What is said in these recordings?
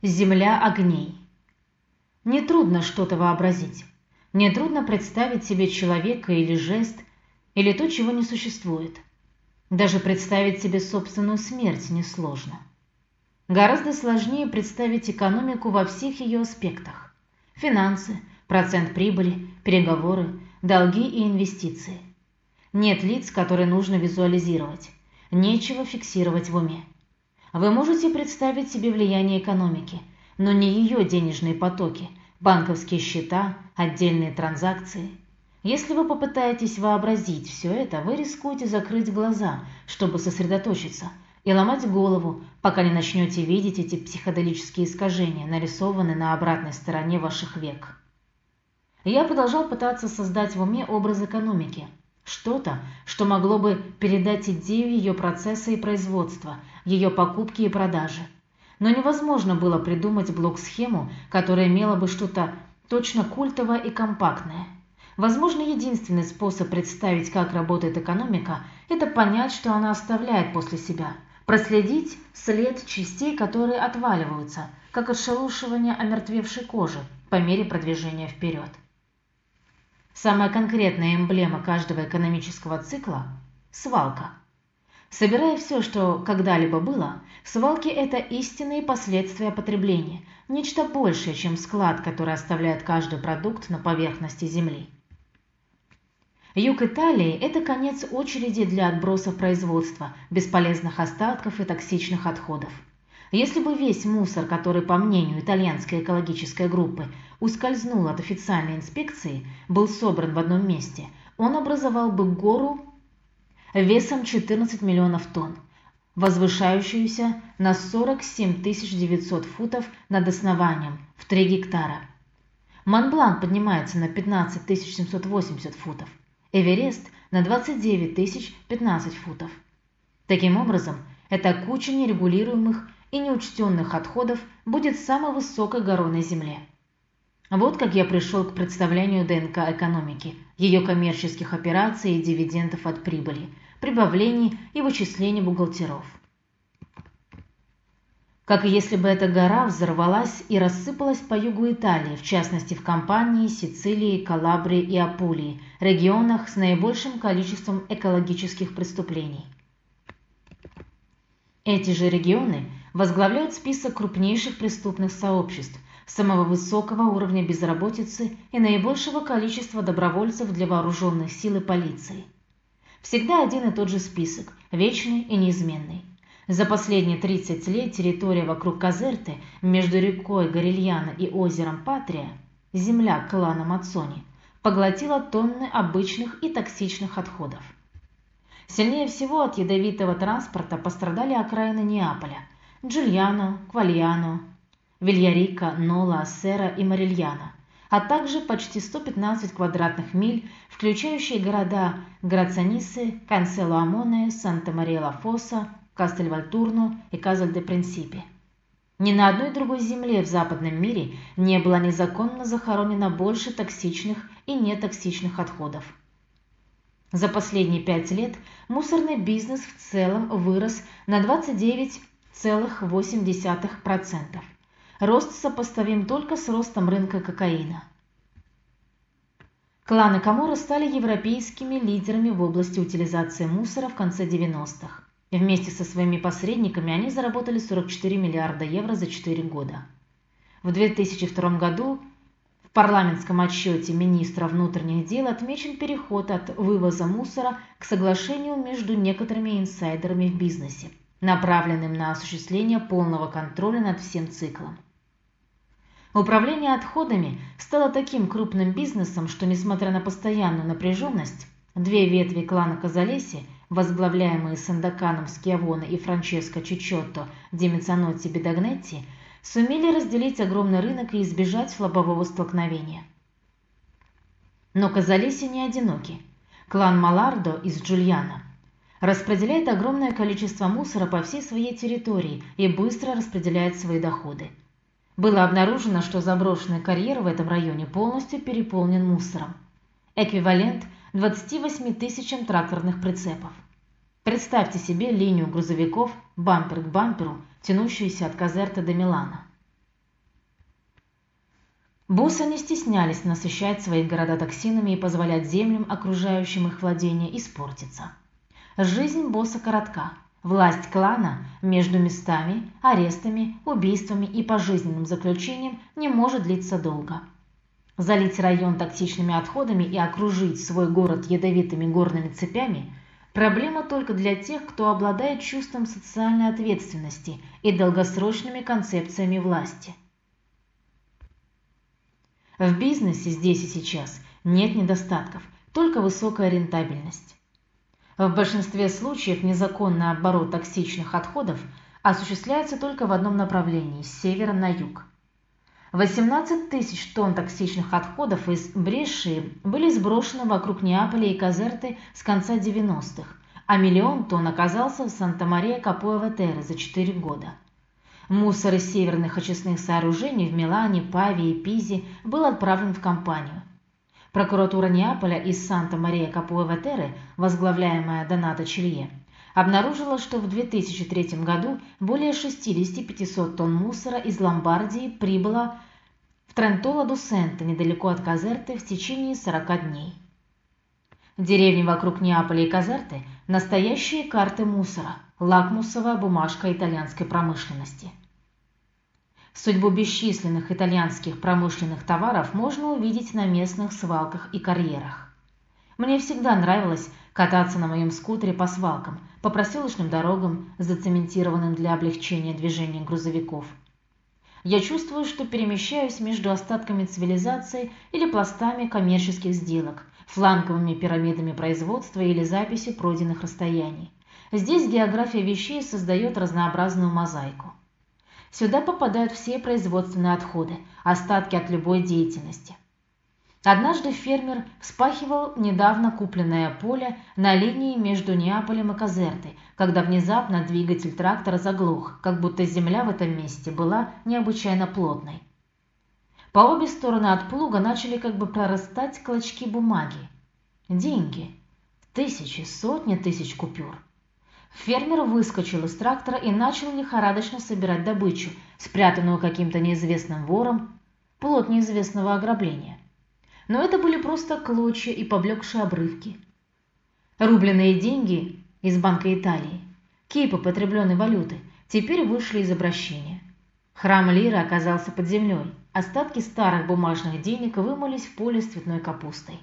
Земля огней. Нетрудно что-то вообразить. Нетрудно представить себе человека или жест, или то, чего не существует. Даже представить себе собственную смерть несложно. Гораздо сложнее представить экономику во всех ее аспектах: финансы, процент прибыли, переговоры, долги и инвестиции. Нет лиц, которые нужно визуализировать, нечего фиксировать в уме. Вы можете представить себе влияние экономики, но не ее денежные потоки, банковские счета, отдельные транзакции. Если вы попытаетесь вообразить все это, вы рискуете закрыть глаза, чтобы сосредоточиться, и ломать голову, пока не начнете видеть эти психоделические искажения, нарисованные на обратной стороне ваших век. Я продолжал пытаться создать в уме образ экономики, что-то, что могло бы передать идею ее процесса и производства, ее покупки и продажи. Но невозможно было придумать блок-схему, которая имела бы что-то точно культовое и компактное. Возможно, единственный способ представить, как работает экономика, это понять, что она оставляет после себя, проследить след частей, которые отваливаются, как отшелушивание омертвевшей кожи по мере продвижения вперед. Самая конкретная эмблема каждого экономического цикла – свалка. Собирая все, что когда-либо было, свалки – это истинные последствия потребления, нечто большее, чем склад, который оставляет каждый продукт на поверхности Земли. Юг Италии – это конец очереди для отбросов производства, бесполезных остатков и токсичных отходов. Если бы весь мусор, который, по мнению итальянской экологической группы, ускользнул от официальной инспекции, был собран в одном месте, он образовал бы гору весом 14 миллионов тонн, возвышающуюся на 47 900 футов над основанием в 3 гектара. Монблан поднимается на 15 780 футов, Эверест на 29 015 футов. Таким образом, эта куча нерегулируемых и неучтенных отходов будет самой высокой горой на Земле. Вот как я пришел к представлению ДНК экономики, ее коммерческих операций и дивидендов от прибыли, прибавлений и вычислений бухгалтеров. Как если бы эта гора взорвалась и рассыпалась по югу Италии, в частности в Кампании, Сицилии, Калабрии и Апулии, регионах с наибольшим количеством экологических преступлений. Эти же регионы возглавляют список крупнейших преступных сообществ, самого высокого уровня безработицы и наибольшего количества добровольцев для вооруженных сил и полиции. Всегда один и тот же список, вечный и неизменный. За последние 30 лет территория вокруг Казерты, между рекой Горильяна и озером Патрия, земля клана Мацони, поглотила тонны обычных и токсичных отходов. Сильнее всего от ядовитого транспорта пострадали окраины Неаполя – Джульяно, Квальяно, Вильярика, Нола, Сера и Марильяна, а также почти 115 квадратных миль, включающие города Грацианисе, Кансело-Амоне, Санта-Мария-ла-Фоса, Кастельвальтурно и Казаль-де-Принсипи. Ни на одной другой земле в западном мире не было незаконно захоронено больше токсичных и нетоксичных отходов. За последние пять лет мусорный бизнес в целом вырос на 29,8%. Рост сопоставим только с ростом рынка кокаина. Кланы Камора стали европейскими лидерами в области утилизации мусора в конце 90-х. Вместе со своими посредниками они заработали 44 миллиарда евро за 4 года. В 2002 году в парламентском отчете министра внутренних дел отмечен переход от вывоза мусора к соглашению между некоторыми инсайдерами в бизнесе, направленным на осуществление полного контроля над всем циклом. Управление отходами стало таким крупным бизнесом, что несмотря на постоянную напряженность, две ветви клана Казалеси, возглавляемые Сандаканом Скиавоне и Франческо Чичотто ди Мецанотти Бедагнетти, сумели разделить огромный рынок и избежать лобового столкновения. Но Казалеси не одиноки. Клан Малардо из Джульяна распределяет огромное количество мусора по всей своей территории и быстро распределяет свои доходы. Было обнаружено, что заброшенный карьер в этом районе полностью переполнен мусором. Эквивалент 28 тысячам тракторных прицепов. Представьте себе линию грузовиков бампер к бамперу, тянущуюся от Казерта до Милана. Боссы не стеснялись насыщать свои города токсинами и позволять землям, окружающим их владения, испортиться. Жизнь босса коротка. Власть клана между местами, арестами, убийствами и пожизненным заключением не может длиться долго. Залить район токсичными отходами и окружить свой город ядовитыми горными цепями – проблема только для тех, кто обладает чувством социальной ответственности и долгосрочными концепциями власти. В бизнесе здесь и сейчас нет недостатков, только высокая рентабельность. В большинстве случаев незаконный оборот токсичных отходов осуществляется только в одном направлении – с севера на юг. 18 тысяч тонн токсичных отходов из Брешии были сброшены вокруг Неаполя и Казерты с конца 90-х, а миллион тонн оказался в Санта-Мария-Капуэва-Терре за 4 года. Мусор из северных очистных сооружений в Милане, Павии и Пизе был отправлен в компанию. Прокуратура Неаполя из Санта-Мария-Капуэва-Терре, возглавляемая Донато Чилье, обнаружила, что в 2003 году более 60-500 тонн мусора из Ломбардии прибыло в Трентоло-ду-Сенто, недалеко от Казерты, в течение 40 дней. Деревни вокруг Неаполя и Казерты – настоящие карты мусора, лакмусовая бумажка итальянской промышленности. Судьбу бесчисленных итальянских промышленных товаров можно увидеть на местных свалках и карьерах. Мне всегда нравилось кататься на моем скутере по свалкам, по проселочным дорогам, зацементированным для облегчения движения грузовиков. Я чувствую, что перемещаюсь между остатками цивилизации или пластами коммерческих сделок, фланговыми пирамидами производства или записью пройденных расстояний. Здесь география вещей создает разнообразную мозаику. Сюда попадают все производственные отходы, остатки от любой деятельности – Однажды фермер вспахивал недавно купленное поле на линии между Неаполем и Казертой, когда внезапно двигатель трактора заглох, как будто земля в этом месте была необычайно плотной. По обе стороны от плуга начали как бы прорастать клочки бумаги. Деньги. Тысячи, сотни тысяч купюр. Фермер выскочил из трактора и начал лихорадочно собирать добычу, спрятанную каким-то неизвестным вором, плод неизвестного ограбления но это были просто клочья и поблекшие обрывки. Рубленые деньги из Банка Италии, кипы потребленной валюты, теперь вышли из обращения. Храм Лиры оказался под землей, остатки старых бумажных денег вымылись в поле с цветной капустой.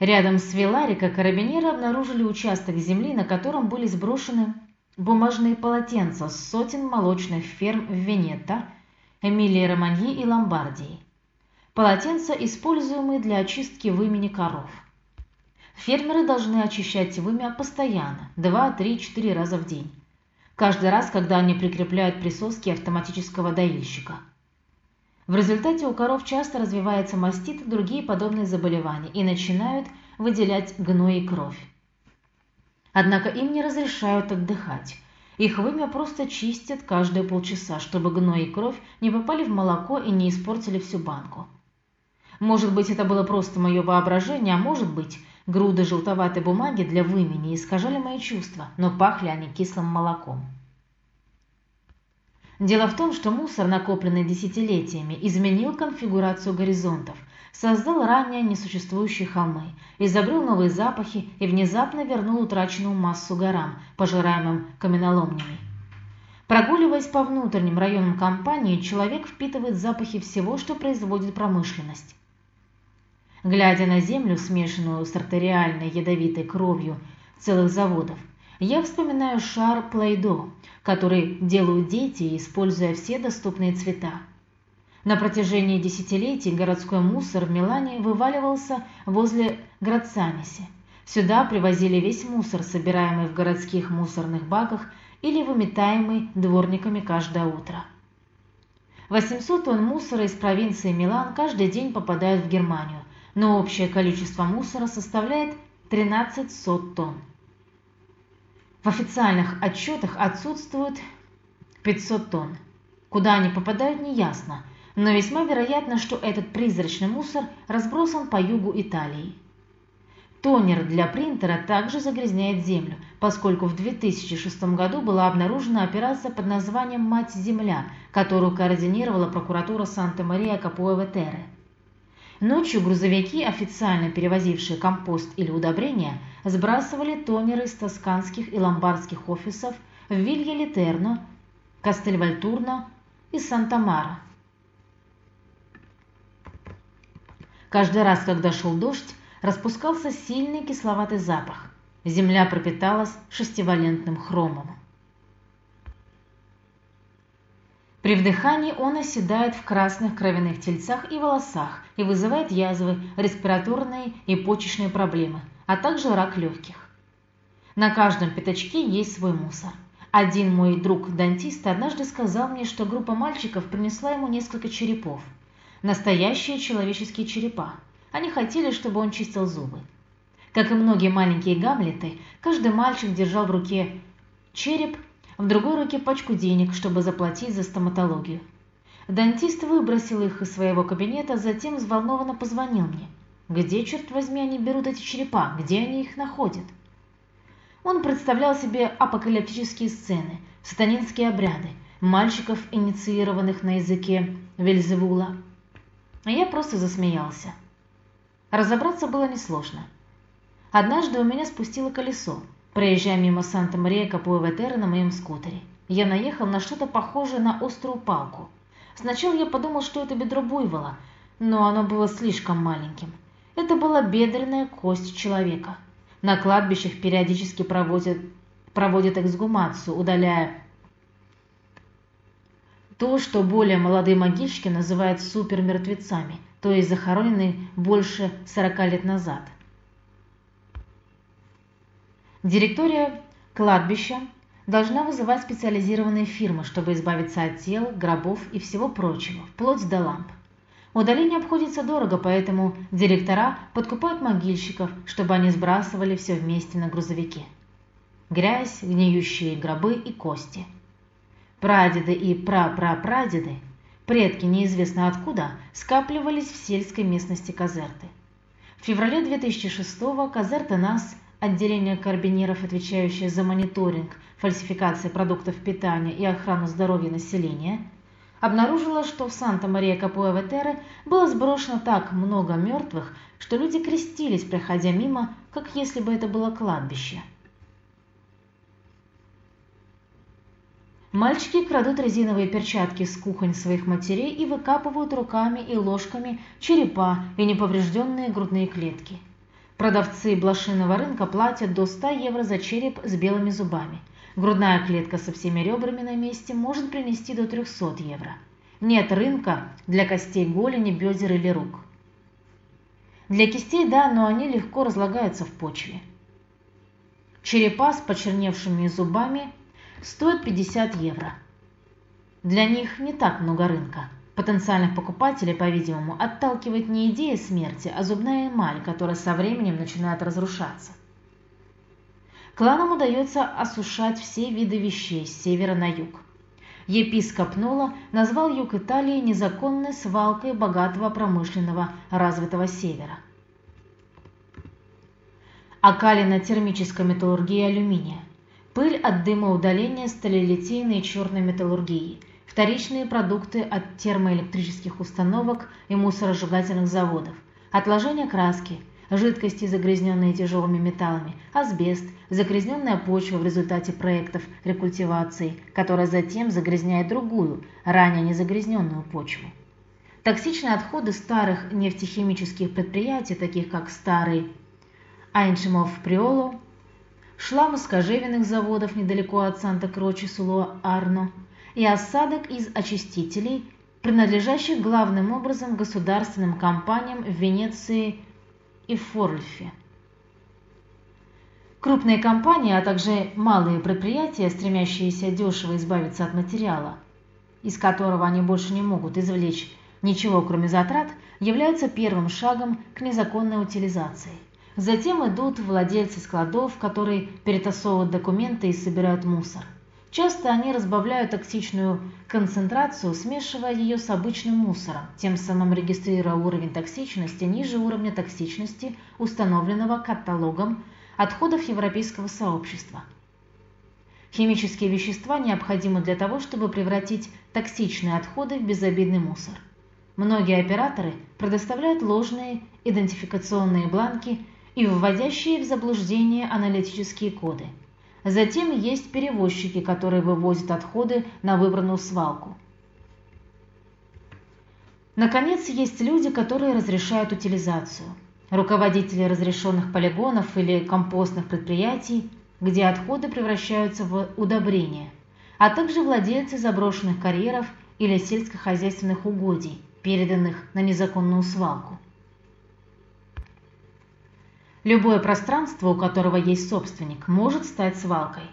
Рядом с Виларико карабинеры обнаружили участок земли, на котором были сброшены бумажные полотенца с сотен молочных ферм в Венето, Эмилии Романьи и Ломбардии. Полотенца, используемые для очистки вымени коров. Фермеры должны очищать вымя постоянно, 2, 3, 4 раза в день. Каждый раз, когда они прикрепляют присоски автоматического доильщика. В результате у коров часто развивается мастит и другие подобные заболевания и начинают выделять гной и кровь. Однако им не разрешают отдыхать, их вымя просто чистят каждые полчаса, чтобы гной и кровь не попали в молоко и не испортили всю банку. Может быть, это было просто мое воображение, а может быть, груды желтоватой бумаги для вымени искажали мои чувства, но пахли они кислым молоком. Дело в том, что мусор, накопленный десятилетиями, изменил конфигурацию горизонтов, создал ранее несуществующие холмы, изобрел новые запахи и внезапно вернул утраченную массу горам, пожираемым каменоломнями. Прогуливаясь по внутренним районам компании, человек впитывает запахи всего, что производит промышленность. Глядя на землю, смешанную с артериальной ядовитой кровью целых заводов, я вспоминаю шар Плейдо, который делают дети, используя все доступные цвета. На протяжении десятилетий городской мусор в Милане вываливался возле Грацаниси. Сюда привозили весь мусор, собираемый в городских мусорных баках или выметаемый дворниками каждое утро. 800 тонн мусора из провинции Милан каждый день попадают в Германию, но общее количество мусора составляет 13 сот тонн. В официальных отчетах отсутствует 500 тонн. Куда они попадают, неясно, но весьма вероятно, что этот призрачный мусор разбросан по югу Италии. Тонер для принтера также загрязняет землю, поскольку в 2006 году была обнаружена операция под названием «Мать-Земля», которую координировала прокуратура Санта-Мария Капуэве-Терре. Ночью грузовики, официально перевозившие компост или удобрения, сбрасывали тонеры из тосканских и ломбардских офисов в Вилья-Литерно, Кастельвальтурно и Санта-Мара. Каждый раз, когда шел дождь, распускался сильный кисловатый запах. Земля пропиталась шестивалентным хромом. При вдыхании он оседает в красных кровяных тельцах и волосах и вызывает язвы, респираторные и почечные проблемы, а также рак легких. На каждом пятачке есть свой мусор. Один мой друг-дантист однажды сказал мне, что группа мальчиков принесла ему несколько черепов. Настоящие человеческие черепа. Они хотели, чтобы он чистил зубы. Как и многие маленькие Гамлеты, каждый мальчик держал в руке череп, в другой руке пачку денег, чтобы заплатить за стоматологию. Дантист выбросил их из своего кабинета, затем взволнованно позвонил мне. Где, черт возьми, они берут эти черепа? Где они их находят? Он представлял себе апокалиптические сцены, сатанинские обряды, мальчиков, инициированных на языке Вельзевула. А я просто засмеялся. Разобраться было несложно. Однажды у меня спустило колесо, проезжая мимо Санта-Мария Капуэветера на моем скутере. Я наехал на что-то похожее на острую палку. Сначала я подумал, что это бедро буйвола, но оно было слишком маленьким. Это была бедренная кость человека. На кладбищах периодически проводят, проводят эксгумацию, удаляя то, что более молодые могильщики называют супермертвецами – то есть захороненный больше 40 лет назад. Директория кладбища должна вызывать специализированные фирмы, чтобы избавиться от тел, гробов и всего прочего, вплоть до ламп. Удаление обходится дорого, поэтому директора подкупают могильщиков, чтобы они сбрасывали все вместе на грузовике. Грязь, гниющие гробы и кости. Прадеды и прапрапрадеды Предки неизвестно откуда скапливались в сельской местности Казерты. В феврале 2006-го Казерта НАС, отделение карбинеров, отвечающее за мониторинг фальсификации продуктов питания и охрану здоровья населения, обнаружила, что в Санта-Мария-Капуэве-Терре было сброшено так много мертвых, что люди крестились, проходя мимо, как если бы это было кладбище – Мальчики крадут резиновые перчатки с кухонь своих матерей и выкапывают руками и ложками черепа и неповрежденные грудные клетки. Продавцы блошиного рынка платят до 100 евро за череп с белыми зубами. Грудная клетка со всеми ребрами на месте может принести до 300 евро. Нет рынка для костей голени, бедер или рук. Для кистей – да, но они легко разлагаются в почве. Черепа с почерневшими зубами стоят 50 евро. Для них не так много рынка. Потенциальных покупателей, по-видимому, отталкивает не идея смерти, а зубная эмаль, которая со временем начинает разрушаться. Кланам удается осушать все виды вещей с севера на юг. Епископ Нола назвал юг Италии незаконной свалкой богатого промышленного развитого севера. Окалина термической металлургии алюминия пыль от дыма удаления сталелитейной черной металлургии, вторичные продукты от термоэлектрических установок и мусоросжигательных заводов, отложение краски, жидкости, загрязненные тяжелыми металлами, асбест, загрязненная почва в результате проектов рекультивации, которая затем загрязняет другую, ранее незагрязненную почву. Токсичные отходы старых нефтехимических предприятий, таких как старый Айншимов Приоло, шлам из кожевенных заводов недалеко от Санта-Кроче-Сулуа-Арно и осадок из очистителей, принадлежащих главным образом государственным компаниям в Венеции и Форльфе. Крупные компании, а также малые предприятия, стремящиеся дешево избавиться от материала, из которого они больше не могут извлечь ничего кроме затрат, являются первым шагом к незаконной утилизации. Затем идут владельцы складов, которые перетасовывают документы и собирают мусор. Часто они разбавляют токсичную концентрацию, смешивая ее с обычным мусором, тем самым регистрируя уровень токсичности ниже уровня токсичности, установленного каталогом отходов Европейского сообщества. Химические вещества необходимы для того, чтобы превратить токсичные отходы в безобидный мусор. Многие операторы предоставляют ложные идентификационные бланки и вводящие в заблуждение аналитические коды – Затем есть перевозчики, которые вывозят отходы на выбранную свалку. Наконец, есть люди, которые разрешают утилизацию. Руководители разрешенных полигонов или компостных предприятий, где отходы превращаются в удобрения, а также владельцы заброшенных карьеров или сельскохозяйственных угодий, переданных на незаконную свалку. Любое пространство, у которого есть собственник, может стать свалкой.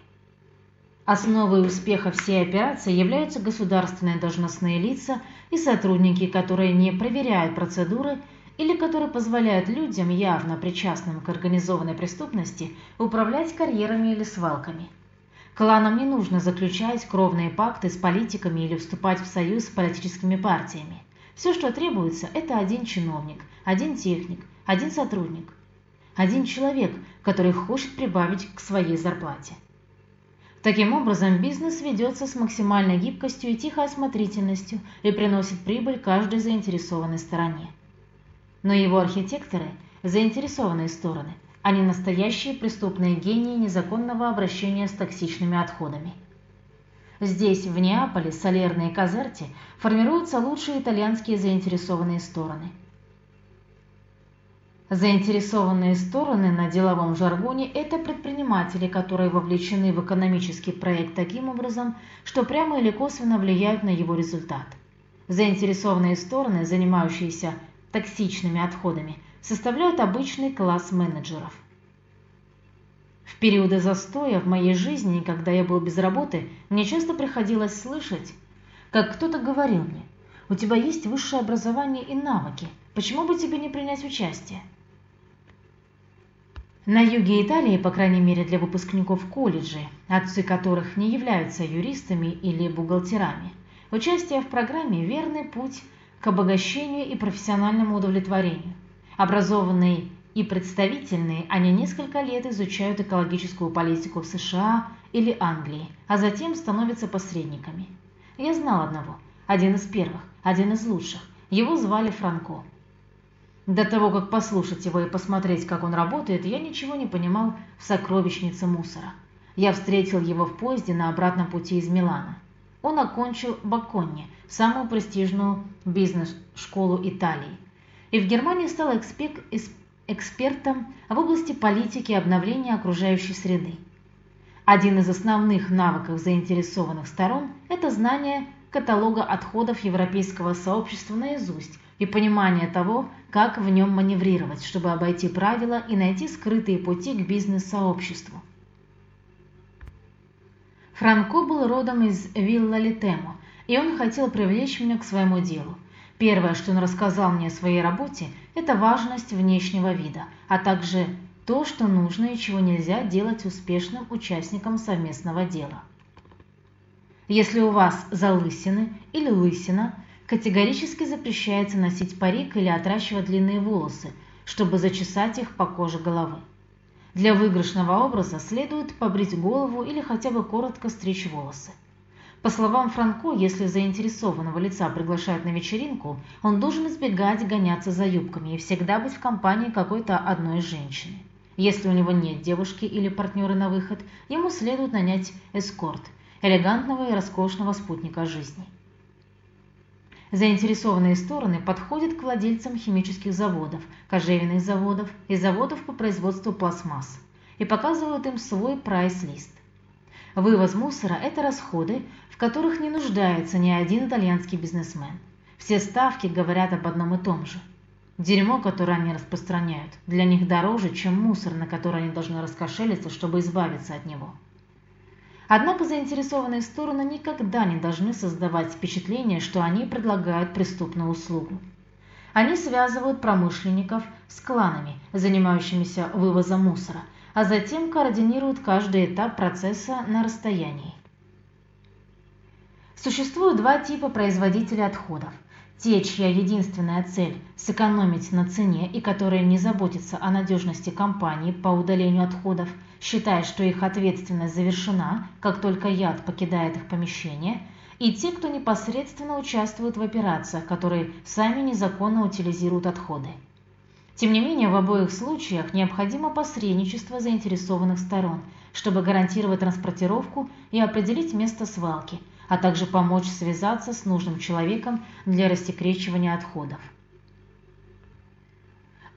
Основой успеха всей операции являются государственные должностные лица и сотрудники, которые не проверяют процедуры или которые позволяют людям, явно причастным к организованной преступности, управлять карьерами или свалками. Кланам не нужно заключать кровные пакты с политиками или вступать в союз с политическими партиями. Все, что требуется, это один чиновник, один техник, один сотрудник – один человек, который хочет прибавить к своей зарплате. Таким образом, бизнес ведется с максимальной гибкостью и тихой осмотрительностью и приносит прибыль каждой заинтересованной стороне. Но его архитекторы – заинтересованные стороны, а не настоящие преступные гении незаконного обращения с токсичными отходами. Здесь, в Неаполе, Салерно и Казерте формируются лучшие итальянские заинтересованные стороны – Заинтересованные стороны на деловом жаргоне – это предприниматели, которые вовлечены в экономический проект таким образом, что прямо или косвенно влияют на его результат. Заинтересованные стороны, занимающиеся токсичными отходами, составляют обычный класс менеджеров. В периоды застоя в моей жизни, когда я был без работы, мне часто приходилось слышать, как кто-то говорил мне, «У тебя есть высшее образование и навыки, почему бы тебе не принять участие?» На юге Италии, по крайней мере для выпускников колледжей, отцы которых не являются юристами или бухгалтерами, участие в программе – верный путь к обогащению и профессиональному удовлетворению. Образованные и представительные, они несколько лет изучают экологическую политику в США или Англии, а затем становятся посредниками. Я знал одного, один из первых, один из лучших. Его звали Франко. До того, как послушать его и посмотреть, как он работает, я ничего не понимал в сокровищнице мусора. Я встретил его в поезде на обратном пути из Милана. Он окончил Баконни, самую престижную бизнес-школу Италии, и в Германии стал экспертом в области политики обновления окружающей среды. Один из основных навыков заинтересованных сторон – это знание каталога отходов Европейского сообщества наизусть и понимание того, как в нем маневрировать, чтобы обойти правила и найти скрытые пути к бизнес-сообществу. Франко был родом из Вилла Литемо, и он хотел привлечь меня к своему делу. Первое, что он рассказал мне о своей работе, это важность внешнего вида, а также то, что нужно и чего нельзя делать успешным участникам совместного дела. Если у вас залысины или лысина, Категорически запрещается носить парик или отращивать длинные волосы, чтобы зачесать их по коже головы. Для выигрышного образа следует побрить голову или хотя бы коротко стричь волосы. По словам Франко, если заинтересованного лица приглашают на вечеринку, он должен избегать гоняться за юбками и всегда быть в компании какой-то одной женщины. Если у него нет девушки или партнера на выход, ему следует нанять эскорт – элегантного и роскошного спутника жизни. Заинтересованные стороны подходят к владельцам химических заводов, кожевенных заводов и заводов по производству пластмасс и показывают им свой прайс-лист. Вывоз мусора – это расходы, в которых не нуждается ни один итальянский бизнесмен. Все ставки говорят об одном и том же. Дерьмо, которое они распространяют, для них дороже, чем мусор, на который они должны раскошелиться, чтобы избавиться от него. Однако заинтересованные стороны никогда не должны создавать впечатление, что они предлагают преступную услугу. Они связывают промышленников с кланами, занимающимися вывозом мусора, а затем координируют каждый этап процесса на расстоянии. Существуют два типа производителей отходов. Те, чья единственная цель – сэкономить на цене и которые не заботятся о надежности компании по удалению отходов, считая, что их ответственность завершена, как только яд покидает их помещение, и те, кто непосредственно участвует в операциях, которые сами незаконно утилизируют отходы. Тем не менее, в обоих случаях необходимо посредничество заинтересованных сторон, чтобы гарантировать транспортировку и определить место свалки – а также помочь связаться с нужным человеком для рассекречивания отходов.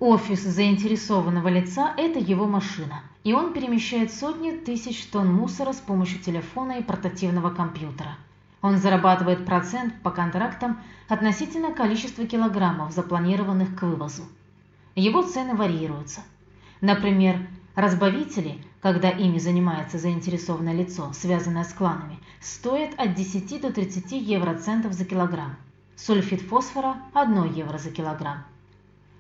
Офис заинтересованного лица – это его машина, и он перемещает сотни тысяч тонн мусора с помощью телефона и портативного компьютера. Он зарабатывает процент по контрактам относительно количества килограммов, запланированных к вывозу. Его цены варьируются. Например, разбавители когда ими занимается заинтересованное лицо, связанное с кланами, стоит от 10 до 30 евроцентов за килограмм. Сульфид фосфора – 1 евро за килограмм.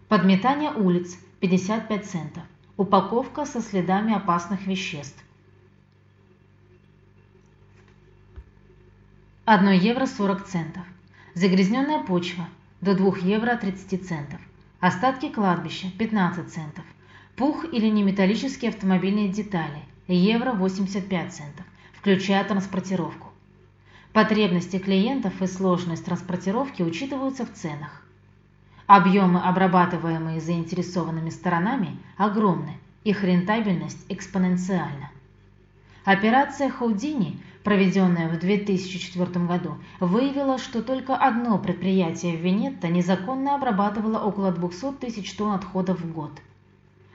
Подметание улиц – 55 центов. Упаковка со следами опасных веществ. 1 евро 40 центов. Загрязненная почва – до 2 евро 30 центов. Остатки кладбища – 15 центов. Пух или неметаллические автомобильные детали – евро 85 центов, включая транспортировку. Потребности клиентов и сложность транспортировки учитываются в ценах. Объемы, обрабатываемые заинтересованными сторонами, огромны, их рентабельность экспоненциальна. Операция Хоудини, проведенная в 2004 году, выявила, что только одно предприятие в Венетто незаконно обрабатывало около 200 тысяч тонн отходов в год –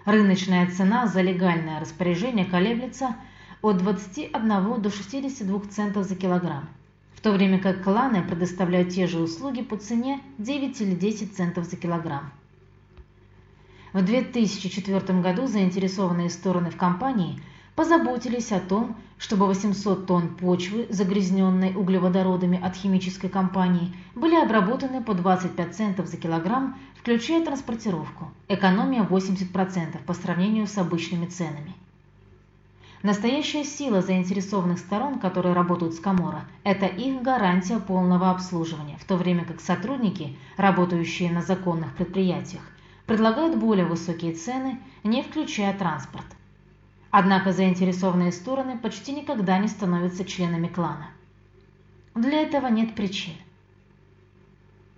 Рыночная цена за легальное распоряжение колеблется от 21 до 62 центов за килограмм, в то время как кланы предоставляют те же услуги по цене 9 или 10 центов за килограмм. В 2004 году заинтересованные стороны в компании позаботились о том, чтобы 800 тонн почвы, загрязненной углеводородами от химической компании, были обработаны по 25 центов за килограмм включая транспортировку, экономия 80% по сравнению с обычными ценами. Настоящая сила заинтересованных сторон, которые работают с Камора, это их гарантия полного обслуживания, в то время как сотрудники, работающие на законных предприятиях, предлагают более высокие цены, не включая транспорт. Однако заинтересованные стороны почти никогда не становятся членами клана. Для этого нет причин.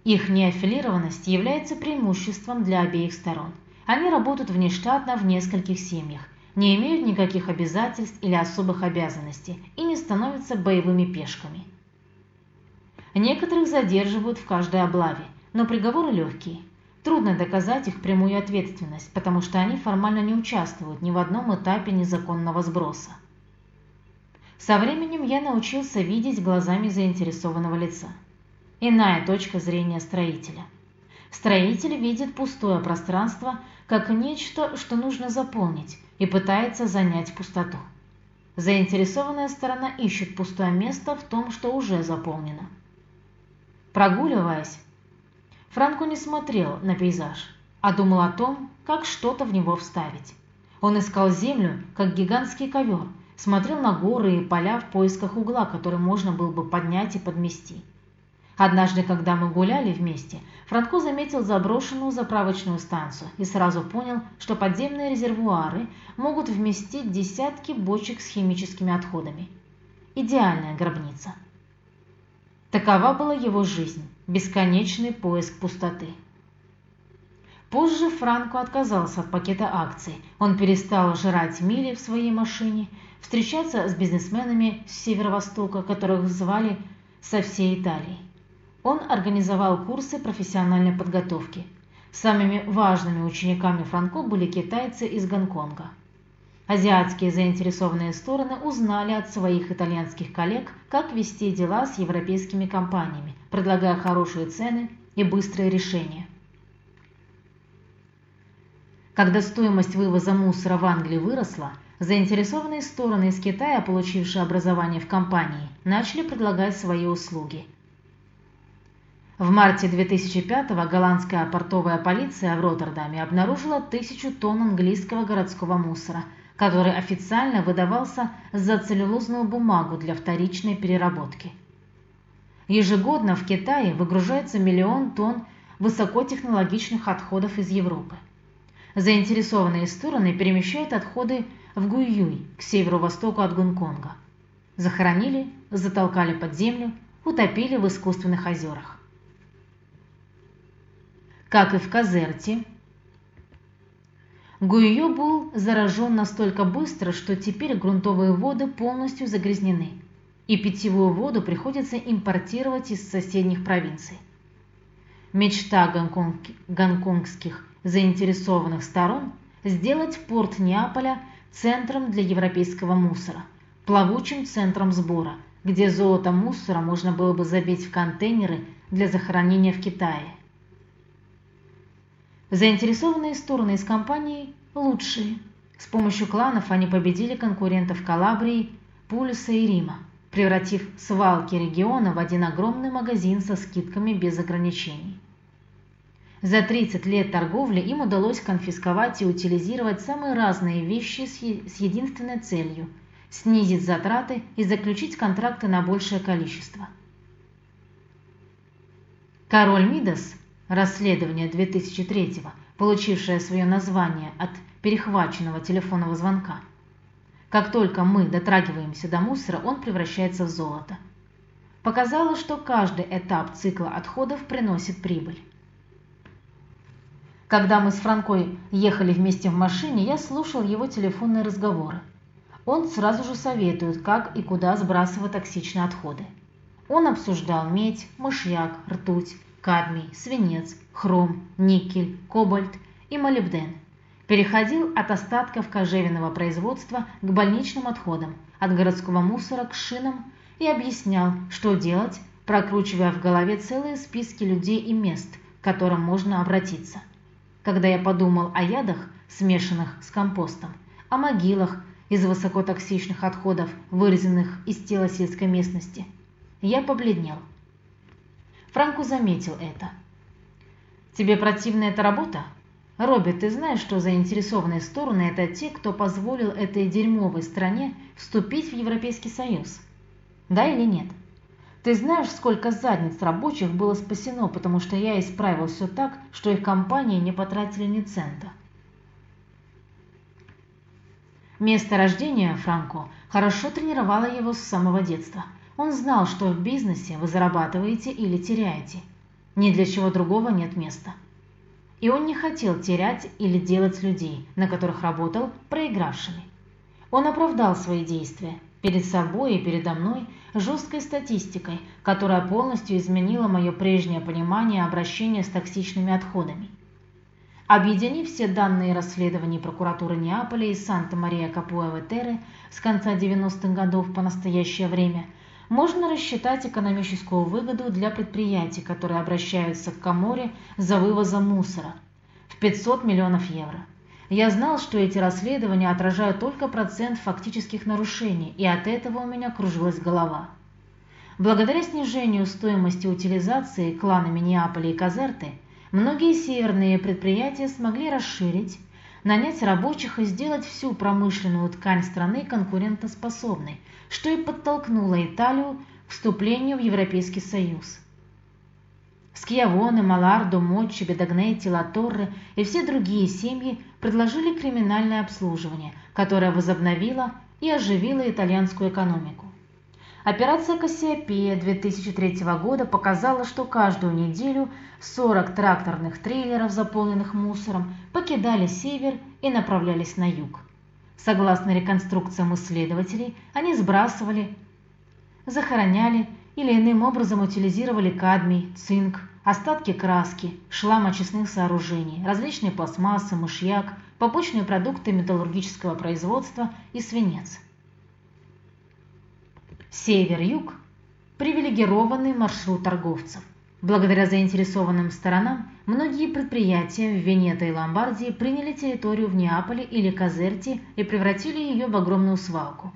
Их неаффилированность является преимуществом для обеих сторон. Они работают внештатно в нескольких семьях, не имеют никаких обязательств или особых обязанностей и не становятся боевыми пешками. Некоторых задерживают в каждой облаве, но приговоры легкие. Трудно доказать их прямую ответственность, потому что они формально не участвуют ни в одном этапе незаконного сброса. Со временем я научился видеть глазами заинтересованного лица – Иная точка зрения строителя. Строитель видит пустое пространство как нечто, что нужно заполнить, и пытается занять пустоту. Заинтересованная сторона ищет пустое место в том, что уже заполнено. Прогуливаясь, Франко не смотрел на пейзаж, а думал о том, как что-то в него вставить. Он искал землю, как гигантский ковер, смотрел на горы и поля в поисках угла, который можно было бы поднять и подмести. Однажды, когда мы гуляли вместе, Франко заметил заброшенную заправочную станцию и сразу понял, что подземные резервуары могут вместить десятки бочек с химическими отходами. Идеальная гробница. Такова была его жизнь, бесконечный поиск пустоты. Позже Франко отказался от пакета акций. Он перестал жрать мили в своей машине, встречаться с бизнесменами с северо-востока, которых звали со всей Италии он организовал курсы профессиональной подготовки. Самыми важными учениками Франко были китайцы из Гонконга. Азиатские заинтересованные стороны узнали от своих итальянских коллег, как вести дела с европейскими компаниями, предлагая хорошие цены и быстрые решения. Когда стоимость вывоза мусора в Англии выросла, заинтересованные стороны из Китая, получившие образование в компании, начали предлагать свои услуги – в марте 2005-го голландская портовая полиция в Роттердаме обнаружила тысячу тонн английского городского мусора, который официально выдавался за целлюлозную бумагу для вторичной переработки. Ежегодно в Китае выгружается миллион тонн высокотехнологичных отходов из Европы. Заинтересованные стороны перемещают отходы в Гуюй, к северо-востоку от Гонконга. Захоронили, затолкали под землю, утопили в искусственных озерах. Как и в Казерте, Гуйо был заражен настолько быстро, что теперь грунтовые воды полностью загрязнены, и питьевую воду приходится импортировать из соседних провинций. Мечта гонконг... гонконгских заинтересованных сторон сделать порт Неаполя центром для европейского мусора, плавучим центром сбора, где золото мусора можно было бы забить в контейнеры для захоронения в Китае. Заинтересованные стороны из компании лучшие. С помощью кланов они победили конкурентов Калабрии, Пулиса и Рима, превратив свалки региона в один огромный магазин со скидками без ограничений. За 30 лет торговли им удалось конфисковать и утилизировать самые разные вещи с, единственной целью – снизить затраты и заключить контракты на большее количество. Король Мидас Расследование 2003 получившее свое название от перехваченного телефонного звонка. Как только мы дотрагиваемся до мусора, он превращается в золото. Показало, что каждый этап цикла отходов приносит прибыль. Когда мы с Франкой ехали вместе в машине, я слушал его телефонные разговоры. Он сразу же советует, как и куда сбрасывать токсичные отходы. Он обсуждал медь, мышьяк, ртуть, кадмий, свинец, хром, никель, кобальт и молибден. Переходил от остатков кожевенного производства к больничным отходам, от городского мусора к шинам и объяснял, что делать, прокручивая в голове целые списки людей и мест, к которым можно обратиться. Когда я подумал о ядах, смешанных с компостом, о могилах из высокотоксичных отходов, вырезанных из тела сельской местности, я побледнел – Франку заметил это. «Тебе противна эта работа?» «Робби, ты знаешь, что заинтересованные стороны – это те, кто позволил этой дерьмовой стране вступить в Европейский Союз? Да или нет? Ты знаешь, сколько задниц рабочих было спасено, потому что я исправил все так, что их компании не потратили ни цента?» Место рождения Франко хорошо тренировало его с самого детства – он знал, что в бизнесе вы зарабатываете или теряете. Ни для чего другого нет места. И он не хотел терять или делать людей, на которых работал, проигравшими. Он оправдал свои действия перед собой и передо мной жесткой статистикой, которая полностью изменила мое прежнее понимание обращения с токсичными отходами. Объединив все данные расследований прокуратуры Неаполя и Санта-Мария-Капуэве-Терре с конца 90-х годов по настоящее время – можно рассчитать экономическую выгоду для предприятий, которые обращаются к Каморе за вывозом мусора в 500 миллионов евро. Я знал, что эти расследования отражают только процент фактических нарушений, и от этого у меня кружилась голова. Благодаря снижению стоимости утилизации кланами Неаполя и Казерты, многие северные предприятия смогли расширить, нанять рабочих и сделать всю промышленную ткань страны конкурентоспособной – что и подтолкнуло Италию к вступлению в Европейский Союз. Скьявоне, Малардо, Мочи, Бедагнетти, Латорре и все другие семьи предложили криминальное обслуживание, которое возобновило и оживило итальянскую экономику. Операция «Кассиопея» 2003 года показала, что каждую неделю 40 тракторных трейлеров, заполненных мусором, покидали север и направлялись на юг. Согласно реконструкциям исследователей, они сбрасывали, захороняли или иным образом утилизировали кадмий, цинк, остатки краски, шлам очистных сооружений, различные пластмассы, мышьяк, побочные продукты металлургического производства и свинец. Север-юг – привилегированный маршрут торговцев. Благодаря заинтересованным сторонам многие предприятия в Венето и Ломбардии приняли территорию в Неаполе или Казерте и превратили ее в огромную свалку.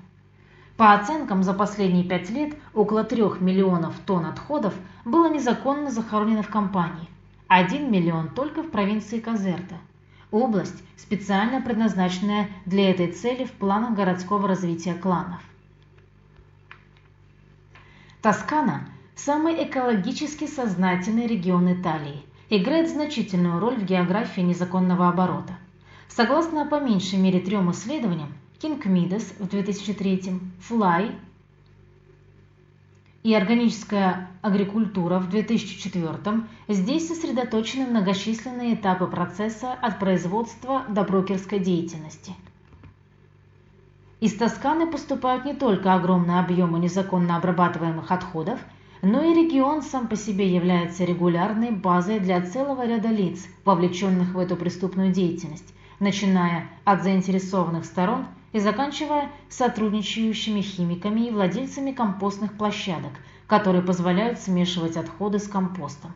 По оценкам, за последние пять лет около трех миллионов тонн отходов было незаконно захоронено в компании, 1 миллион только в провинции Казерта. Область, специально предназначенная для этой цели в планах городского развития кланов. Тоскана самый экологически сознательный регион Италии, играет значительную роль в географии незаконного оборота. Согласно по меньшей мере трем исследованиям, King Midas в 2003, Fly и органическая агрикультура в 2004 здесь сосредоточены многочисленные этапы процесса от производства до брокерской деятельности. Из Тосканы поступают не только огромные объемы незаконно обрабатываемых отходов, но и регион сам по себе является регулярной базой для целого ряда лиц, вовлеченных в эту преступную деятельность, начиная от заинтересованных сторон – и заканчивая сотрудничающими химиками и владельцами компостных площадок, которые позволяют смешивать отходы с компостом.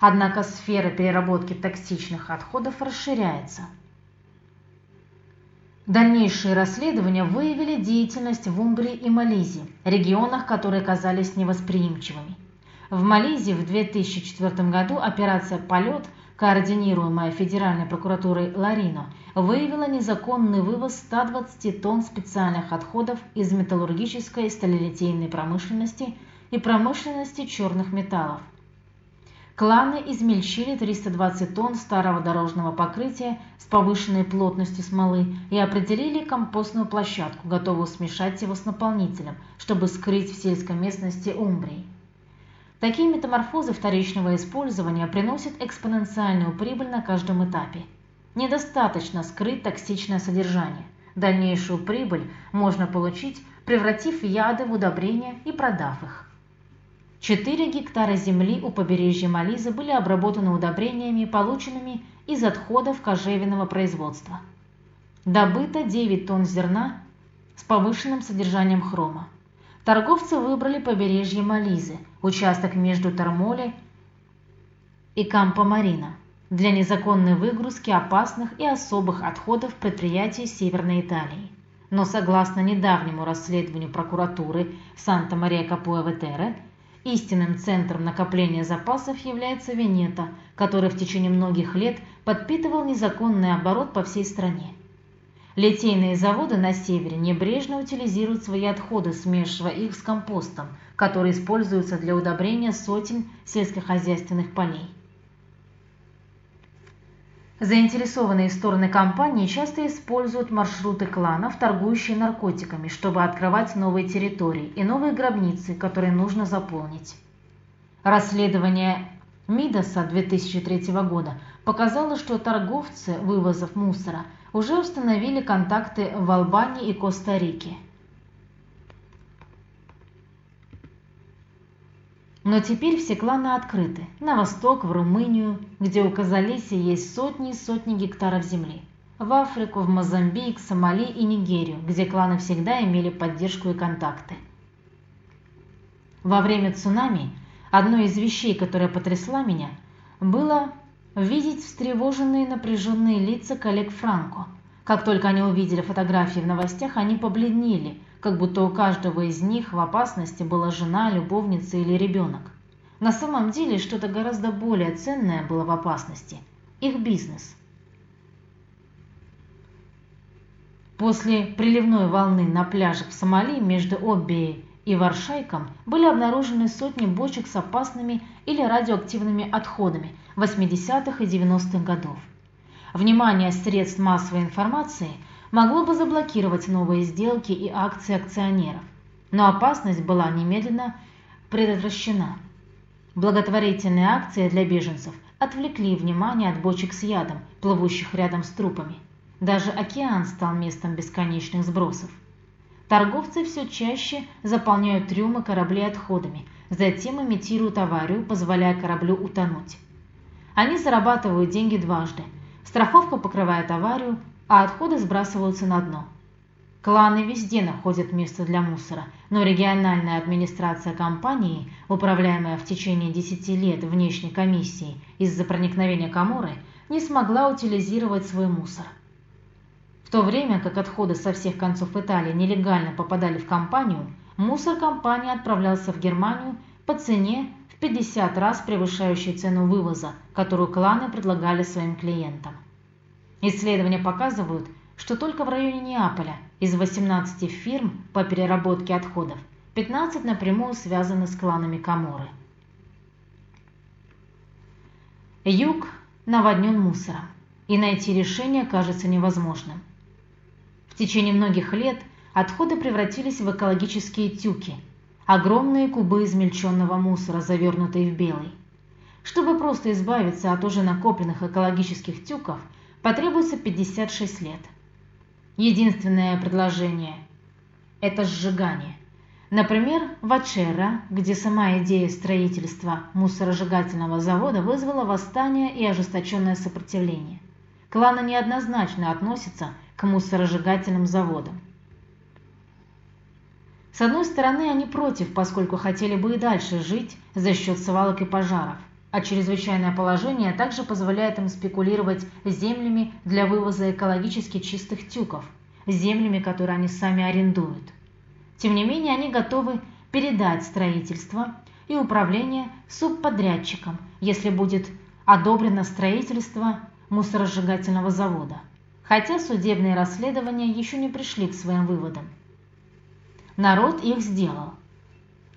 Однако сфера переработки токсичных отходов расширяется. Дальнейшие расследования выявили деятельность в Умбрии и Малайзии, регионах, которые казались невосприимчивыми. В Малайзии в 2004 году операция «Полет» координируемая Федеральной прокуратурой Ларино, выявила незаконный вывоз 120 тонн специальных отходов из металлургической и сталелитейной промышленности и промышленности черных металлов. Кланы измельчили 320 тонн старого дорожного покрытия с повышенной плотностью смолы и определили компостную площадку, готовую смешать его с наполнителем, чтобы скрыть в сельской местности Умбрии. Такие метаморфозы вторичного использования приносят экспоненциальную прибыль на каждом этапе. Недостаточно скрыть токсичное содержание. Дальнейшую прибыль можно получить, превратив яды в удобрения и продав их. 4 гектара земли у побережья Мализы были обработаны удобрениями, полученными из отходов кожевенного производства. Добыто 9 тонн зерна с повышенным содержанием хрома. Торговцы выбрали побережье Мализы, участок между Тормоле и Кампо-Марино для незаконной выгрузки опасных и особых отходов предприятий Северной Италии. Но согласно недавнему расследованию прокуратуры Санта-Мария-Капуэ-Ветере, истинным центром накопления запасов является Венета, который в течение многих лет подпитывал незаконный оборот по всей стране. Литейные заводы на севере небрежно утилизируют свои отходы, смешивая их с компостом, который используется для удобрения сотен сельскохозяйственных полей. Заинтересованные стороны компании часто используют маршруты кланов, торгующие наркотиками, чтобы открывать новые территории и новые гробницы, которые нужно заполнить. Расследование Мидаса 2003 года показало, что торговцы вывозов мусора – уже установили контакты в Албании и Коста-Рике. Но теперь все кланы открыты. На восток, в Румынию, где у Казалеси есть сотни и сотни гектаров земли. В Африку, в Мозамбик, Сомали и Нигерию, где кланы всегда имели поддержку и контакты. Во время цунами одной из вещей, которая потрясла меня, было видеть встревоженные напряженные лица коллег Франко. Как только они увидели фотографии в новостях, они побледнели, как будто у каждого из них в опасности была жена, любовница или ребенок. На самом деле что-то гораздо более ценное было в опасности – их бизнес. После приливной волны на пляжах в Сомали между Обби и Варшайком были обнаружены сотни бочек с опасными или радиоактивными отходами 80-х и 90-х годов. Внимание средств массовой информации могло бы заблокировать новые сделки и акции акционеров, но опасность была немедленно предотвращена. Благотворительные акции для беженцев отвлекли внимание от бочек с ядом, плывущих рядом с трупами. Даже океан стал местом бесконечных сбросов. Торговцы все чаще заполняют трюмы кораблей отходами, затем имитируют аварию, позволяя кораблю утонуть. Они зарабатывают деньги дважды. Страховка покрывает аварию, а отходы сбрасываются на дно. Кланы везде находят место для мусора, но региональная администрация компании, управляемая в течение 10 лет внешней комиссией из-за проникновения Каморы, не смогла утилизировать свой мусор то время как отходы со всех концов Италии нелегально попадали в компанию, мусор компании отправлялся в Германию по цене в 50 раз превышающей цену вывоза, которую кланы предлагали своим клиентам. Исследования показывают, что только в районе Неаполя из 18 фирм по переработке отходов 15 напрямую связаны с кланами Каморы. Юг наводнен мусором, и найти решение кажется невозможным. В течение многих лет отходы превратились в экологические тюки, огромные кубы измельченного мусора, завернутые в белый. Чтобы просто избавиться от уже накопленных экологических тюков, потребуется 56 лет. Единственное предложение – это сжигание. Например, в Ачера, где сама идея строительства мусоросжигательного завода вызвала восстание и ожесточенное сопротивление. Кланы неоднозначно относятся к мусоросжигательным заводам. С одной стороны, они против, поскольку хотели бы и дальше жить за счет свалок и пожаров, а чрезвычайное положение также позволяет им спекулировать землями для вывоза экологически чистых тюков, землями, которые они сами арендуют. Тем не менее, они готовы передать строительство и управление субподрядчикам, если будет одобрено строительство мусоросжигательного завода. Хотя судебные расследования еще не пришли к своим выводам. Народ их сделал.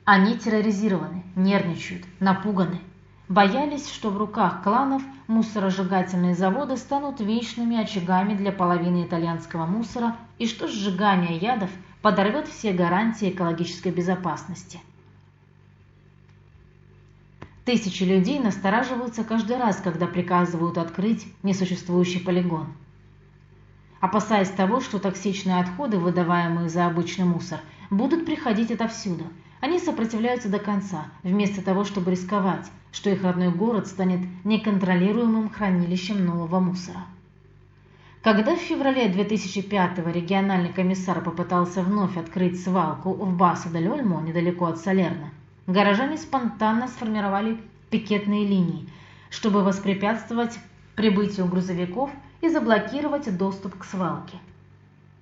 Они терроризированы, нервничают, напуганы. Боялись, что в руках кланов мусоросжигательные заводы станут вечными очагами для половины итальянского мусора и что сжигание ядов подорвет все гарантии экологической безопасности. Тысячи людей настораживаются каждый раз, когда приказывают открыть несуществующий полигон. Опасаясь того, что токсичные отходы, выдаваемые за обычный мусор, будут приходить отовсюду, они сопротивляются до конца, вместо того, чтобы рисковать, что их родной город станет неконтролируемым хранилищем нового мусора. Когда в феврале 2005 региональный комиссар попытался вновь открыть свалку в Басо-дель-Ольмо, недалеко от Салерна, горожане спонтанно сформировали пикетные линии, чтобы воспрепятствовать прибытию грузовиков и заблокировать доступ к свалке.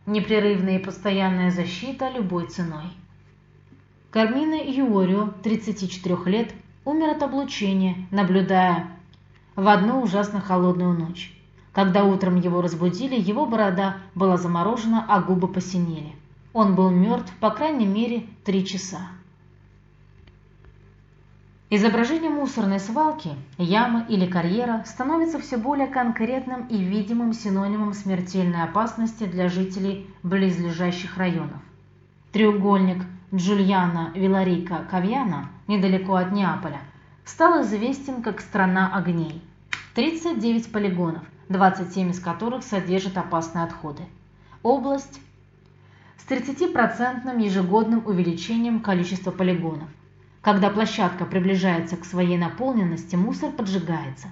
Непрерывная и постоянная защита любой ценой. Кармина Юорио, 34 лет, умер от облучения, наблюдая в одну ужасно холодную ночь. Когда утром его разбудили, его борода была заморожена, а губы посинели. Он был мертв, по крайней мере, три часа. Изображение мусорной свалки, ямы или карьера становится все более конкретным и видимым синонимом смертельной опасности для жителей близлежащих районов. Треугольник Джульяна Виларика Кавьяна, недалеко от Неаполя, стал известен как «Страна огней». 39 полигонов, 27 из которых содержат опасные отходы. Область с 30% ежегодным увеличением количества полигонов. Когда площадка приближается к своей наполненности, мусор поджигается.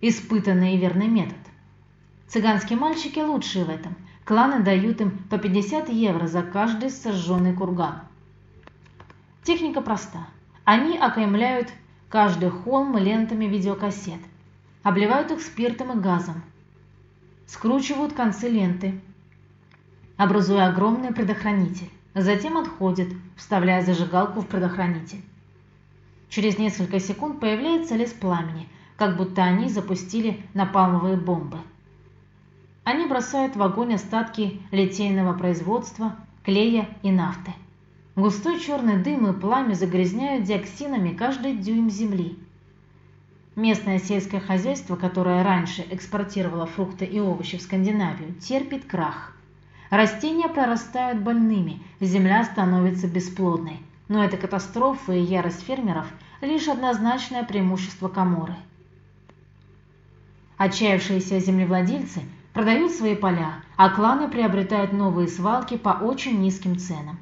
Испытанный и верный метод. Цыганские мальчики лучшие в этом. Кланы дают им по 50 евро за каждый сожженный курган. Техника проста. Они окаймляют каждый холм лентами видеокассет – обливают их спиртом и газом, скручивают концы ленты, образуя огромный предохранитель, затем отходят, вставляя зажигалку в предохранитель. Через несколько секунд появляется лес пламени, как будто они запустили напалмовые бомбы. Они бросают в огонь остатки литейного производства, клея и нафты. Густой черный дым и пламя загрязняют диоксинами каждый дюйм земли. Местное сельское хозяйство, которое раньше экспортировало фрукты и овощи в Скандинавию, терпит крах. Растения прорастают больными, земля становится бесплодной. Но эта катастрофа и ярость фермеров – лишь однозначное преимущество Каморы. Отчаявшиеся землевладельцы продают свои поля, а кланы приобретают новые свалки по очень низким ценам.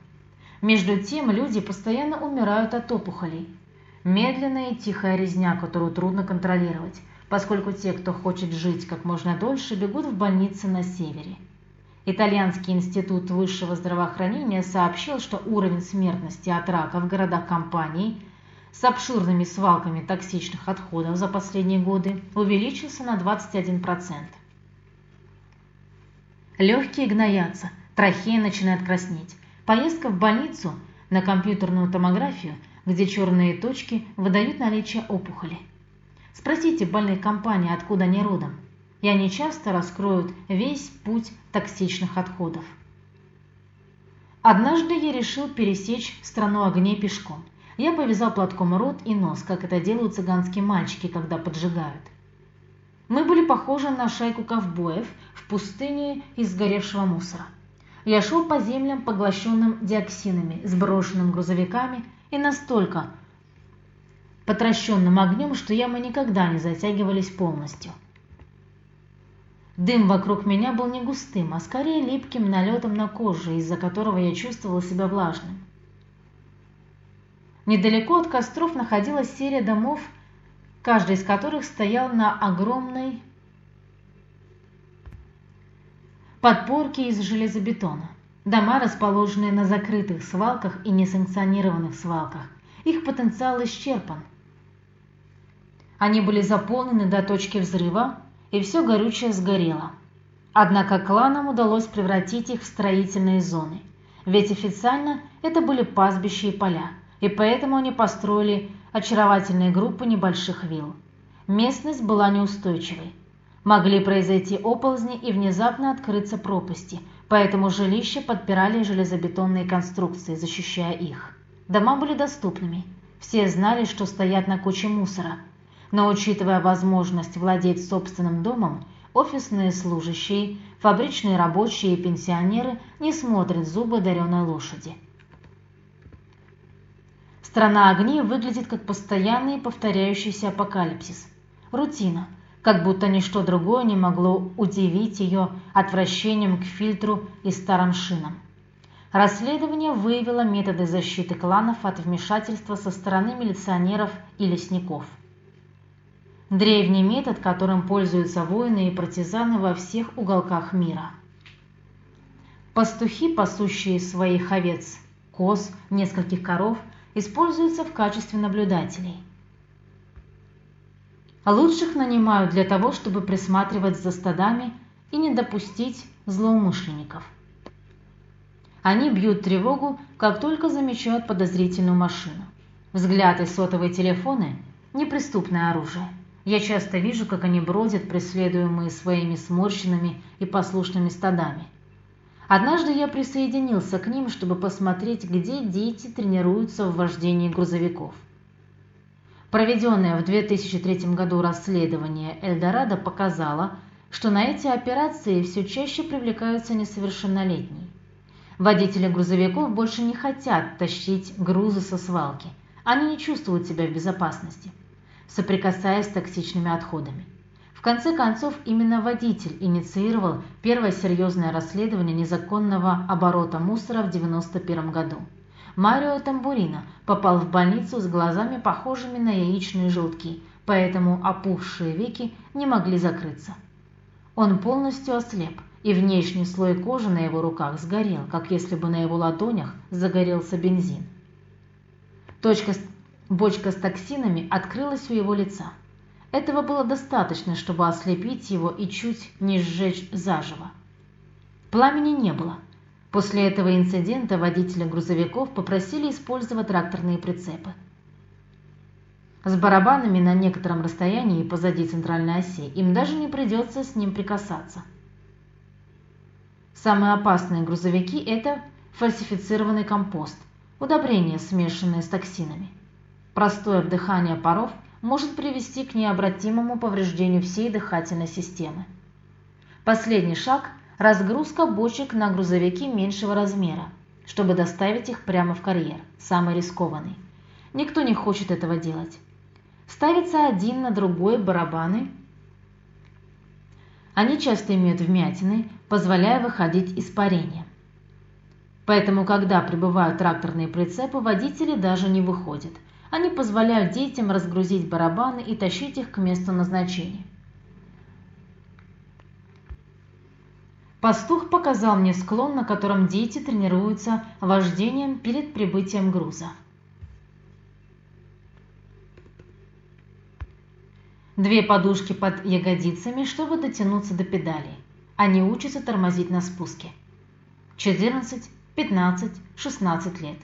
Между тем люди постоянно умирают от опухолей – Медленная и тихая резня, которую трудно контролировать, поскольку те, кто хочет жить как можно дольше, бегут в больницы на севере. Итальянский институт высшего здравоохранения сообщил, что уровень смертности от рака в городах компании с обширными свалками токсичных отходов за последние годы увеличился на 21%. Легкие гноятся, трахея начинает краснеть. Поездка в больницу на компьютерную томографию – где черные точки выдают наличие опухоли. Спросите больной компании, откуда они родом, и они часто раскроют весь путь токсичных отходов. Однажды я решил пересечь страну огней пешком. Я повязал платком рот и нос, как это делают цыганские мальчики, когда поджигают. Мы были похожи на шайку ковбоев в пустыне из сгоревшего мусора. Я шел по землям, поглощенным диоксинами, сброшенным грузовиками и настолько потращенным огнем, что ямы никогда не затягивались полностью. Дым вокруг меня был не густым, а скорее липким налетом на кожу, из-за которого я чувствовал себя влажным. Недалеко от костров находилась серия домов, каждый из которых стоял на огромной подпорке из железобетона. Дома, расположенные на закрытых свалках и несанкционированных свалках, их потенциал исчерпан. Они были заполнены до точки взрыва, и все горючее сгорело. Однако кланам удалось превратить их в строительные зоны, ведь официально это были пастбища и поля, и поэтому они построили очаровательные группы небольших вилл. Местность была неустойчивой. Могли произойти оползни и внезапно открыться пропасти, поэтому жилища подпирали железобетонные конструкции, защищая их. Дома были доступными. Все знали, что стоят на куче мусора, но учитывая возможность владеть собственным домом, офисные служащие, фабричные рабочие и пенсионеры не смотрят зубы дареной лошади. Страна огней выглядит как постоянный повторяющийся апокалипсис. Рутина, как будто ничто другое не могло удивить ее отвращением к фильтру и старым шинам. Расследование выявило методы защиты кланов от вмешательства со стороны милиционеров и лесников – древний метод, которым пользуются воины и партизаны во всех уголках мира. Пастухи, пасущие своих овец, коз, нескольких коров, используются в качестве наблюдателей. Лучших нанимают для того, чтобы присматривать за стадами и не допустить злоумышленников. Они бьют тревогу, как только замечают подозрительную машину. Взгляд и сотовые телефоны – неприступное оружие. Я часто вижу, как они бродят, преследуемые своими сморщенными и послушными стадами. Однажды я присоединился к ним, чтобы посмотреть, где дети тренируются в вождении грузовиков. Проведенное в 2003 году расследование Эльдорадо показало, что на эти операции все чаще привлекаются несовершеннолетние. Водители грузовиков больше не хотят тащить грузы со свалки. Они не чувствуют себя в безопасности соприкасаясь с токсичными отходами. Конце концов, именно водитель инициировал первое серьезное расследование незаконного оборота мусора в 1991 году. Марио Тамбурина попал в больницу с глазами, похожими на яичные желтки, поэтому опухшие веки не могли закрыться. Он полностью ослеп, и внешний слой кожи на его руках сгорел, как если бы на его ладонях загорелся бензин. Точка Бочка с токсинами открылась у его лица. Этого было достаточно, чтобы ослепить его и чуть не сжечь заживо. Пламени не было. После этого инцидента водителя грузовиков попросили использовать тракторные прицепы. С барабанами на некотором расстоянии позади центральной оси им даже не придется с ним прикасаться. Самые опасные грузовики – это фальсифицированный компост, удобрения, смешанные с токсинами. Простое вдыхание паров может привести к необратимому повреждению всей дыхательной системы. Последний шаг – разгрузка бочек на грузовики меньшего размера, чтобы доставить их прямо в карьер, самый рискованный. Никто не хочет этого делать. Ставятся один на другой барабаны. Они часто имеют вмятины, позволяя выходить из парения. Поэтому, когда прибывают тракторные прицепы, водители даже не выходят – они позволяют детям разгрузить барабаны и тащить их к месту назначения. Пастух показал мне склон, на котором дети тренируются вождением перед прибытием груза. Две подушки под ягодицами, чтобы дотянуться до педалей. Они учатся тормозить на спуске. 14, 15, 16 лет.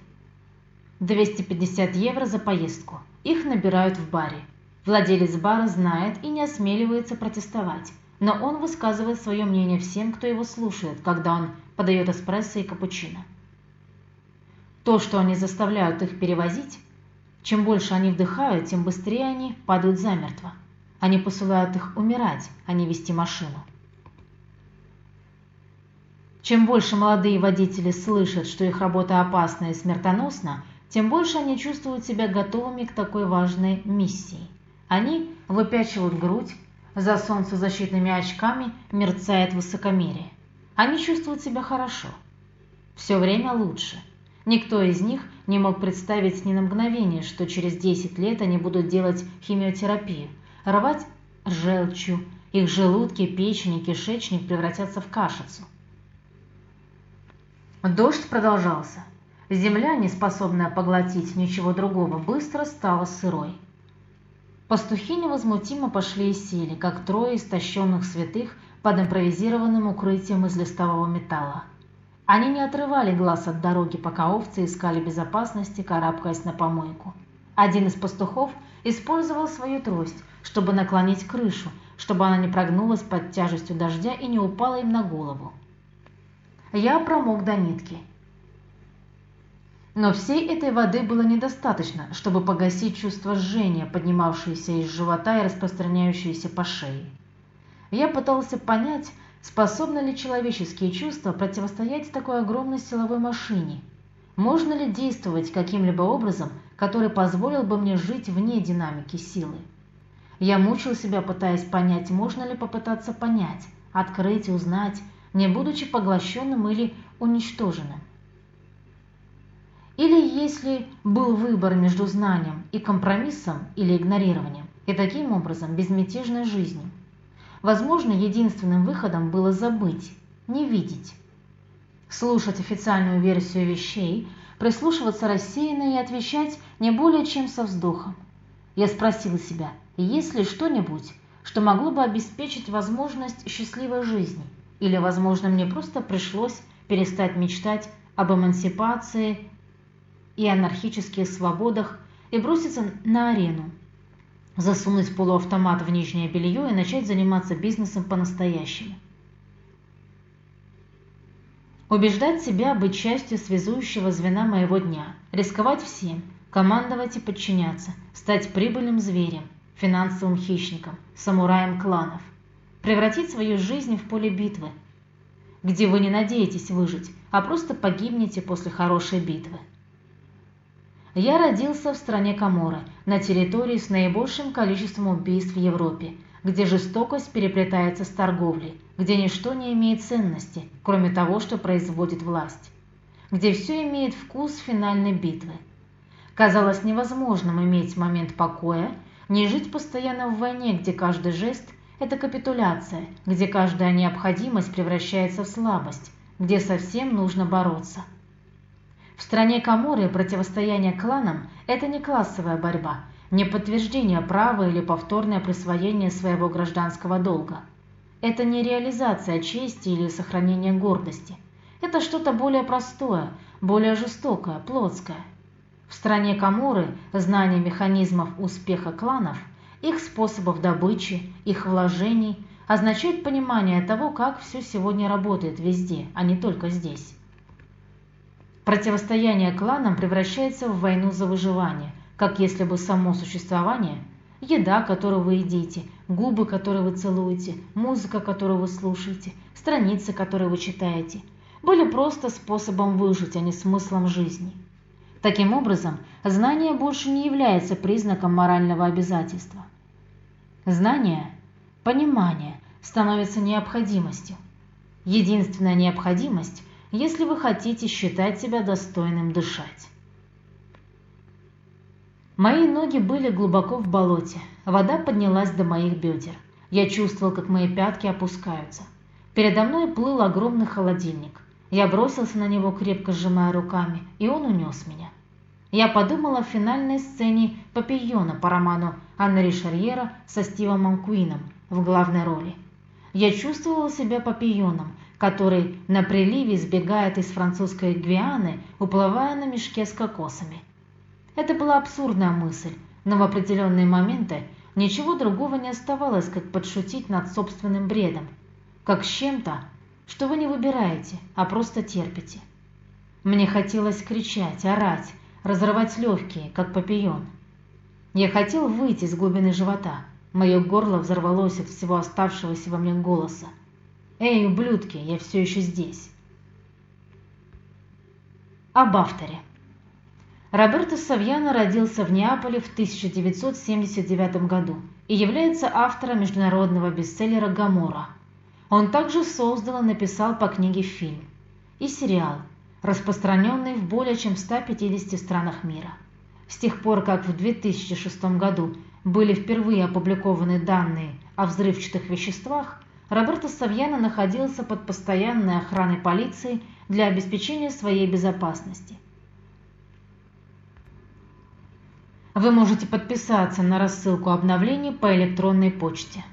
250 евро за поездку. Их набирают в баре. Владелец бара знает и не осмеливается протестовать, но он высказывает свое мнение всем, кто его слушает, когда он подает эспрессо и капучино. то, что они заставляют их перевозить, чем больше они вдыхают, тем быстрее они падают замертво. Они посылают их умирать, а не вести машину. Чем больше молодые водители слышат, что их работа опасна и смертоносна, тем больше они чувствуют себя готовыми к такой важной миссии. Они выпячивают грудь, за солнцезащитными очками мерцает высокомерие. Они чувствуют себя хорошо. Все время лучше. Никто из них не мог представить ни на мгновение, что через 10 лет они будут делать химиотерапию, рвать желчью, их желудки, печень и кишечник превратятся в кашицу. Дождь продолжался. Земля, не способная поглотить ничего другого, быстро стала сырой. Пастухи невозмутимо пошли и сели, как трое истощенных святых под импровизированным укрытием из листового металла. Они не отрывали глаз от дороги, пока овцы искали безопасности, карабкаясь на помойку. Один из пастухов использовал свою трость, чтобы наклонить крышу, чтобы она не прогнулась под тяжестью дождя и не упала им на голову. Я промок до нитки. Но всей этой воды было недостаточно, чтобы погасить чувство жжения, поднимавшееся из живота и распространяющееся по шее. Я пытался понять, способны ли человеческие чувства противостоять такой огромной силовой машине. Можно ли действовать каким-либо образом, который позволил бы мне жить вне динамики силы? Я мучил себя, пытаясь понять, можно ли попытаться понять, открыть, узнать, не будучи поглощенным или уничтоженным. Или если был выбор между знанием и компромиссом или игнорированием, и таким образом безмятежной жизнью. Возможно, единственным выходом было забыть, не видеть. Слушать официальную версию вещей, прислушиваться рассеянно и отвечать не более чем со вздохом. Я спросил себя, есть ли что-нибудь, что могло бы обеспечить возможность счастливой жизни, или, возможно, мне просто пришлось перестать мечтать об эмансипации и анархических свободах и броситься на арену, засунуть полуавтомат в нижнее белье и начать заниматься бизнесом по-настоящему. Убеждать себя быть частью связующего звена моего дня, рисковать всем, командовать и подчиняться, стать прибыльным зверем, финансовым хищником, самураем кланов, превратить свою жизнь в поле битвы, где вы не надеетесь выжить, а просто погибнете после хорошей битвы. Я родился в стране Каморы, на территории с наибольшим количеством убийств в Европе, где жестокость переплетается с торговлей, где ничто не имеет ценности, кроме того, что производит власть, где все имеет вкус финальной битвы. Казалось невозможным иметь момент покоя, не жить постоянно в войне, где каждый жест – это капитуляция, где каждая необходимость превращается в слабость, где совсем нужно бороться – в стране Каморы противостояние кланам – это не классовая борьба, не подтверждение права или повторное присвоение своего гражданского долга. Это не реализация чести или сохранение гордости. Это что-то более простое, более жестокое, плотское. В стране Каморы знание механизмов успеха кланов, их способов добычи, их вложений означает понимание того, как все сегодня работает везде, а не только здесь. Противостояние кланам превращается в войну за выживание, как если бы само существование, еда, которую вы едите, губы, которые вы целуете, музыка, которую вы слушаете, страницы, которые вы читаете, были просто способом выжить, а не смыслом жизни. Таким образом, знание больше не является признаком морального обязательства. Знание, понимание становится необходимостью. Единственная необходимость если вы хотите считать себя достойным дышать. Мои ноги были глубоко в болоте, вода поднялась до моих бедер. Я чувствовал, как мои пятки опускаются. Передо мной плыл огромный холодильник. Я бросился на него, крепко сжимая руками, и он унес меня. Я подумал о финальной сцене «Папийона» по роману Анны Ришарьера со Стивом Манкуином в главной роли. Я чувствовал себя папионом, который на приливе сбегает из французской Гвианы, уплывая на мешке с кокосами. Это была абсурдная мысль, но в определенные моменты ничего другого не оставалось, как подшутить над собственным бредом, как чем-то, что вы не выбираете, а просто терпите. Мне хотелось кричать, орать, разрывать легкие, как папион. Я хотел выйти из глубины живота. Мое горло взорвалось от всего оставшегося во мне голоса. «Эй, ублюдки, я все еще здесь!» Об авторе. Роберто Савьяно родился в Неаполе в 1979 году и является автором международного бестселлера «Гамора». Он также создал и написал по книге фильм и сериал, распространенный в более чем 150 странах мира. С тех пор, как в 2006 году были впервые опубликованы данные о взрывчатых веществах, Роберто Савьяно находился под постоянной охраной полиции для обеспечения своей безопасности. Вы можете подписаться на рассылку обновлений по электронной почте.